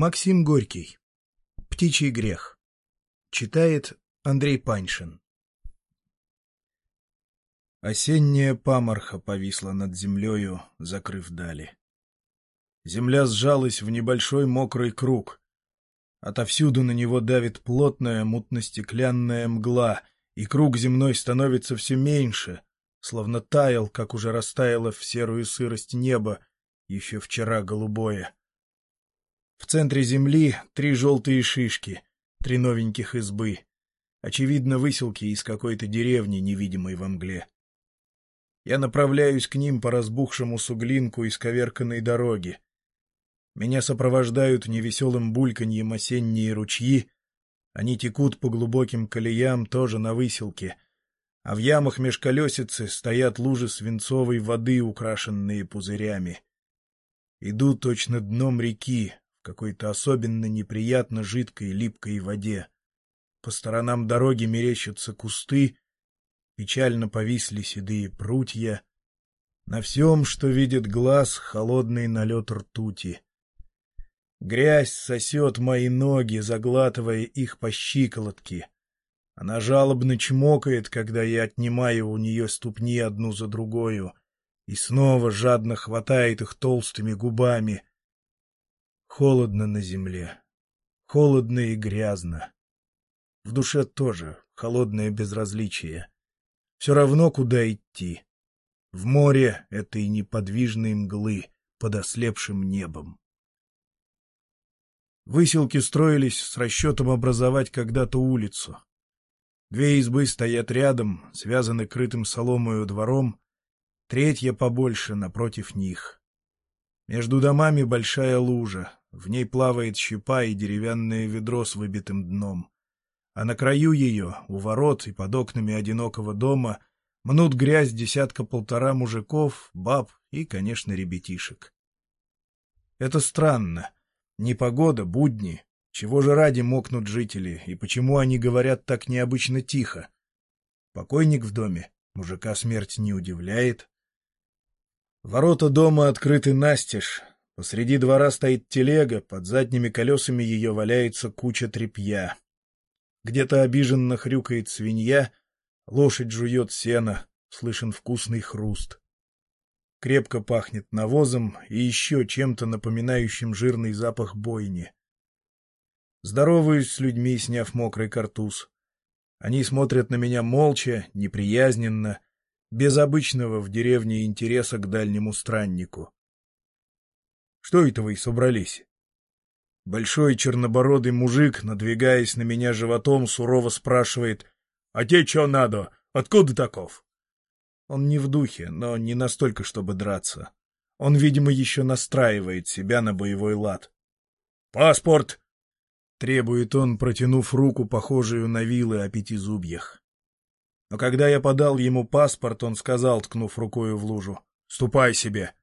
Максим Горький. Птичий грех. Читает Андрей Паньшин. Осенняя паморха повисла над землею, закрыв дали. Земля сжалась в небольшой мокрый круг. Отовсюду на него давит плотная мутно-стеклянная мгла, и круг земной становится все меньше, словно таял, как уже растаяло в серую сырость небо, еще вчера голубое. В центре земли три желтые шишки, три новеньких избы. Очевидно, выселки из какой-то деревни, невидимой во мгле. Я направляюсь к ним по разбухшему суглинку исковерканной дороги. Меня сопровождают невеселым бульканьем осенние ручьи. Они текут по глубоким колеям тоже на выселке. А в ямах меж колесицы стоят лужи свинцовой воды, украшенные пузырями. Иду точно дном реки, какой-то особенно неприятно жидкой липкой воде. По сторонам дороги мерещатся кусты, печально повисли седые прутья. На всем, что видит глаз, холодный налет ртути. Грязь сосет мои ноги, заглатывая их по щиколотке. Она жалобно чмокает, когда я отнимаю у нее ступни одну за другою, и снова жадно хватает их толстыми губами — Холодно на земле. Холодно и грязно. В душе тоже холодное безразличие. Все равно, куда идти. В море этой неподвижной мглы под ослепшим небом. Выселки строились с расчетом образовать когда-то улицу. Две избы стоят рядом, связаны крытым соломою двором, третья побольше напротив них. Между домами большая лужа, в ней плавает щепа и деревянное ведро с выбитым дном. А на краю ее, у ворот и под окнами одинокого дома, мнут грязь десятка-полтора мужиков, баб и, конечно, ребятишек. Это странно. Непогода, будни. Чего же ради мокнут жители, и почему они говорят так необычно тихо? Покойник в доме, мужика смерть не удивляет. Ворота дома открыты настежь, Посреди двора стоит телега, под задними колесами ее валяется куча тряпья. Где-то обиженно хрюкает свинья, лошадь жует сено, слышен вкусный хруст. Крепко пахнет навозом и еще чем-то напоминающим жирный запах бойни. Здороваюсь с людьми, сняв мокрый картуз. Они смотрят на меня молча, неприязненно, без обычного в деревне интереса к дальнему страннику. Что это вы собрались? Большой чернобородый мужик, надвигаясь на меня животом, сурово спрашивает, «А те что надо? Откуда таков?» Он не в духе, но не настолько, чтобы драться. Он, видимо, еще настраивает себя на боевой лад. «Паспорт!» — требует он, протянув руку, похожую на вилы о пяти зубьях. Но когда я подал ему паспорт, он сказал, ткнув рукою в лужу, «Ступай себе!»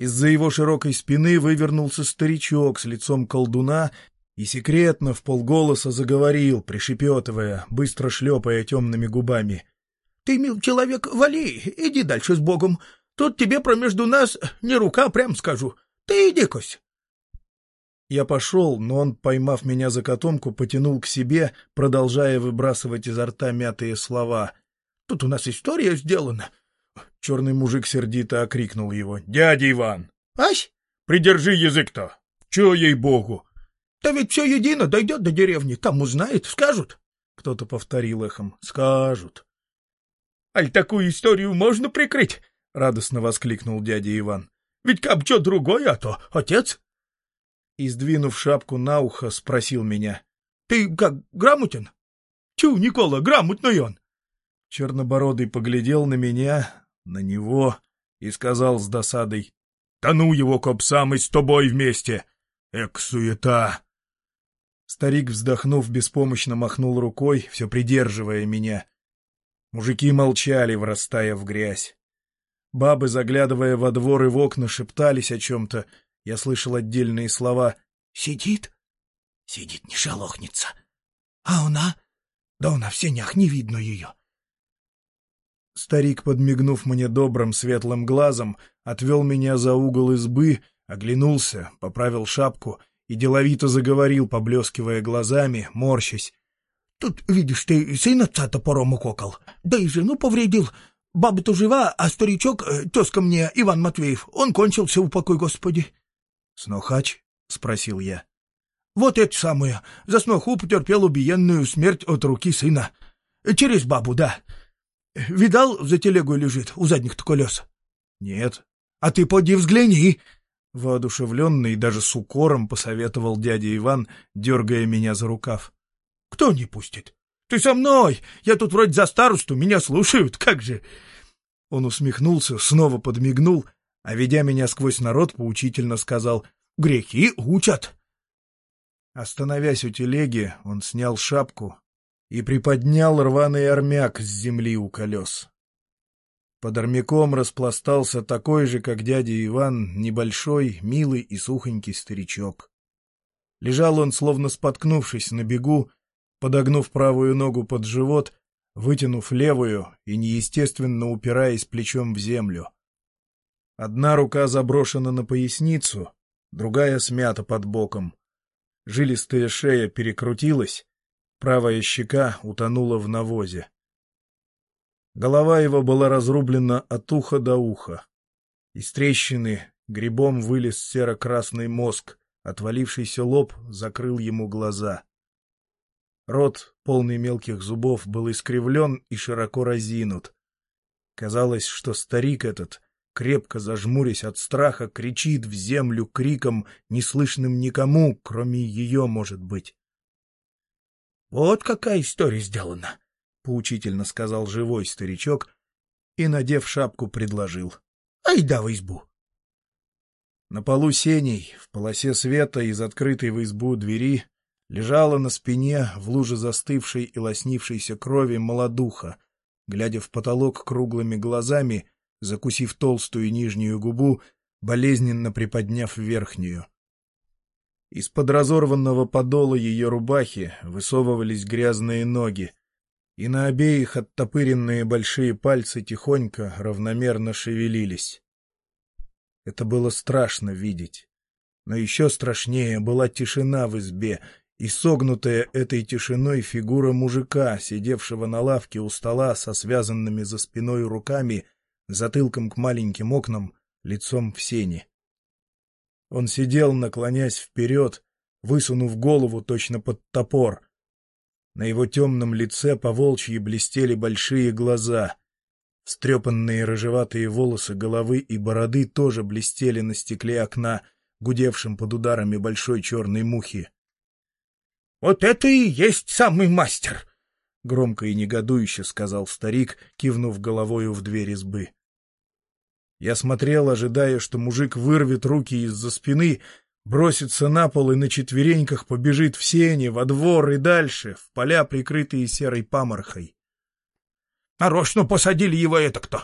Из-за его широкой спины вывернулся старичок с лицом колдуна и секретно в полголоса заговорил, пришепетывая, быстро шлепая темными губами. — Ты, мил человек, вали, иди дальше с Богом. Тут тебе промежду нас не рука, прям скажу. Ты иди, Кось. Я пошел, но он, поймав меня за котомку, потянул к себе, продолжая выбрасывать изо рта мятые слова. — Тут у нас история сделана. Черный мужик сердито окрикнул его. — Дядя Иван! — Ась? — Придержи язык-то! Чего ей-богу? — Да ведь все едино, дойдет до деревни, там узнает, скажут. Кто-то повторил эхом. — Скажут. — Аль такую историю можно прикрыть? — радостно воскликнул дядя Иван. — Ведь как что другое, а то отец. И, сдвинув шапку на ухо, спросил меня. — Ты как, грамотен? — Чу, Никола, грамотный он. Чернобородый поглядел на меня, на него и сказал с досадой. — Да ну его, копсам, и с тобой вместе! Эк, суета! Старик, вздохнув, беспомощно махнул рукой, все придерживая меня. Мужики молчали, врастая в грязь. Бабы, заглядывая во двор и в окна, шептались о чем-то. Я слышал отдельные слова. «Сидит? Сидит, не шелохнется. А она? Да она в сенях, не видно ее. Старик, подмигнув мне добрым светлым глазом, отвел меня за угол избы, оглянулся, поправил шапку и деловито заговорил, поблескивая глазами, морщась. — Тут, видишь, ты сын отца топором укокал, да и жену повредил. Баба-то жива, а старичок, э, тезка мне, Иван Матвеев, он кончился, упокой Господи. — Снохач? — спросил я. — Вот это самое. За сноху потерпел убиенную смерть от руки сына. Через бабу, да. Видал, за телегой лежит, у задних-то колес? — Нет. — А ты поди взгляни. Воодушевленный и даже с укором посоветовал дядя Иван, дергая меня за рукав. — Кто не пустит? Ты со мной! Я тут вроде за старосту, меня слушают, как же! Он усмехнулся, снова подмигнул, а, ведя меня сквозь народ, поучительно сказал «Грехи учат!». Остановясь у телеги, он снял шапку и приподнял рваный армяк с земли у колес. Под армяком распластался такой же, как дядя Иван, небольшой, милый и сухонький старичок. Лежал он, словно споткнувшись на бегу, подогнув правую ногу под живот, вытянув левую и неестественно упираясь плечом в землю. Одна рука заброшена на поясницу, другая смята под боком. Жилистая шея перекрутилась, правая щека утонула в навозе. Голова его была разрублена от уха до уха. Из трещины грибом вылез серо-красный мозг, отвалившийся лоб закрыл ему глаза. Рот, полный мелких зубов, был искривлен и широко разинут. Казалось, что старик этот, крепко зажмурясь от страха, кричит в землю криком, неслышным никому, кроме ее, может быть. — Вот какая история сделана! — поучительно сказал живой старичок и, надев шапку, предложил. — Айда в избу! На полу сеней, в полосе света из открытой в избу двери, лежала на спине в луже застывшей и лоснившейся крови молодуха, глядя в потолок круглыми глазами, закусив толстую нижнюю губу, болезненно приподняв верхнюю. Из-под разорванного подола ее рубахи высовывались грязные ноги, и на обеих оттопыренные большие пальцы тихонько, равномерно шевелились. Это было страшно видеть. Но еще страшнее была тишина в избе и согнутая этой тишиной фигура мужика, сидевшего на лавке у стола со связанными за спиной руками, затылком к маленьким окнам, лицом в сене. Он сидел, наклонясь вперед, высунув голову точно под топор. На его темном лице по волчьи блестели большие глаза. Стрепанные рыжеватые волосы головы и бороды тоже блестели на стекле окна, гудевшим под ударами большой черной мухи. Вот это и есть самый мастер! — громко и негодующе сказал старик, кивнув головою в дверь избы. Я смотрел, ожидая, что мужик вырвет руки из-за спины, бросится на пол и на четвереньках побежит в сене, во двор и дальше, в поля, прикрытые серой паморхой. — Нарочно посадили его это кто.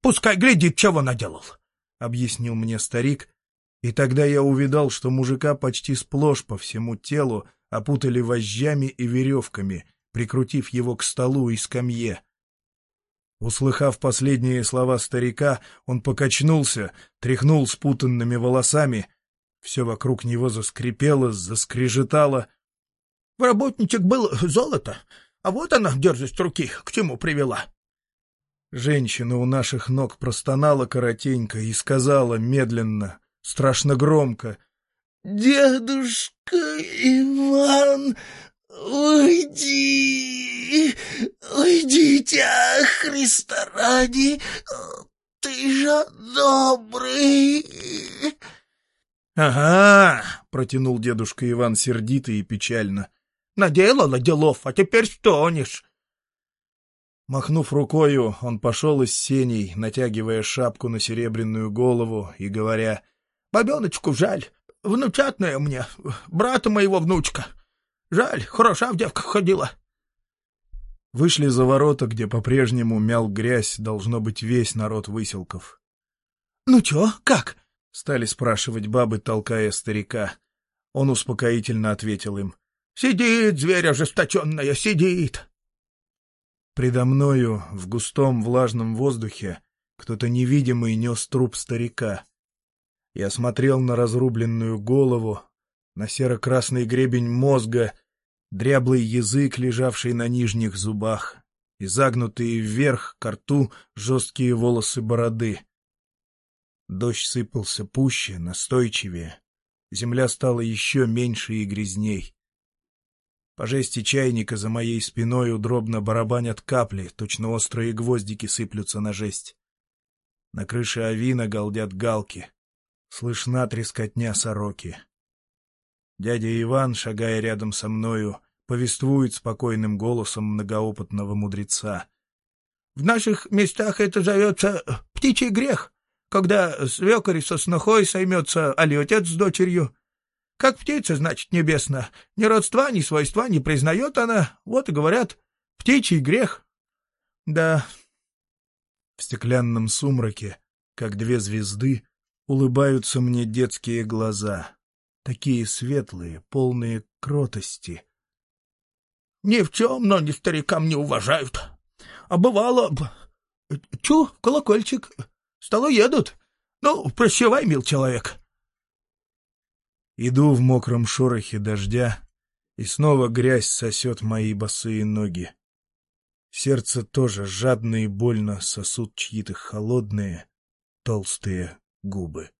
Пускай глядит, чего наделал, — объяснил мне старик, и тогда я увидал, что мужика почти сплошь по всему телу опутали вожжами и веревками, прикрутив его к столу и скамье. Услыхав последние слова старика, он покачнулся, тряхнул спутанными волосами. Все вокруг него заскрипело, заскрежетало. — работничек было золото, а вот она, дерзость руки, к чему привела. Женщина у наших ног простонала коротенько и сказала медленно, страшно громко —— Дедушка Иван, уйди, уйдите, Христа ради, ты же добрый. — Ага, — протянул дедушка Иван сердито и печально. — Наделала делов, а теперь стонешь. Махнув рукою, он пошел из сеней, натягивая шапку на серебряную голову и говоря, — Бабеночку жаль, Внучатная мне, брата моего внучка. Жаль, хороша в девках ходила. Вышли за ворота, где по-прежнему мял грязь, должно быть, весь народ выселков. — Ну чё, как? — стали спрашивать бабы, толкая старика. Он успокоительно ответил им. — Сидит, зверь ожесточенная, сидит. Предо мною, в густом влажном воздухе, кто-то невидимый нес труп старика. Я смотрел на разрубленную голову, на серо-красный гребень мозга, дряблый язык, лежавший на нижних зубах, и загнутые вверх к рту жесткие волосы бороды. Дождь сыпался пуще, настойчивее. Земля стала еще меньше и грязней. По жести чайника за моей спиной удробно барабанят капли, точно острые гвоздики сыплются на жесть. На крыше авина галдят галки. Слышна трескотня сороки. Дядя Иван, шагая рядом со мною, повествует спокойным голосом многоопытного мудреца. — В наших местах это зовется птичий грех, когда свекарь со снохой соймется, али отец с дочерью. Как птица, значит, небесно. Ни родства, ни свойства не признает она. Вот и говорят, птичий грех. Да. В стеклянном сумраке, как две звезды, улыбаются мне детские глаза. Такие светлые, полные кротости — ни в чем, но ни старикам не уважают. А бывало... Чу, колокольчик. Стало едут. Ну, прощавай, мил человек. Иду в мокром шорохе дождя, и снова грязь сосет мои босые ноги. Сердце тоже жадно и больно сосут чьи-то холодные, толстые губы.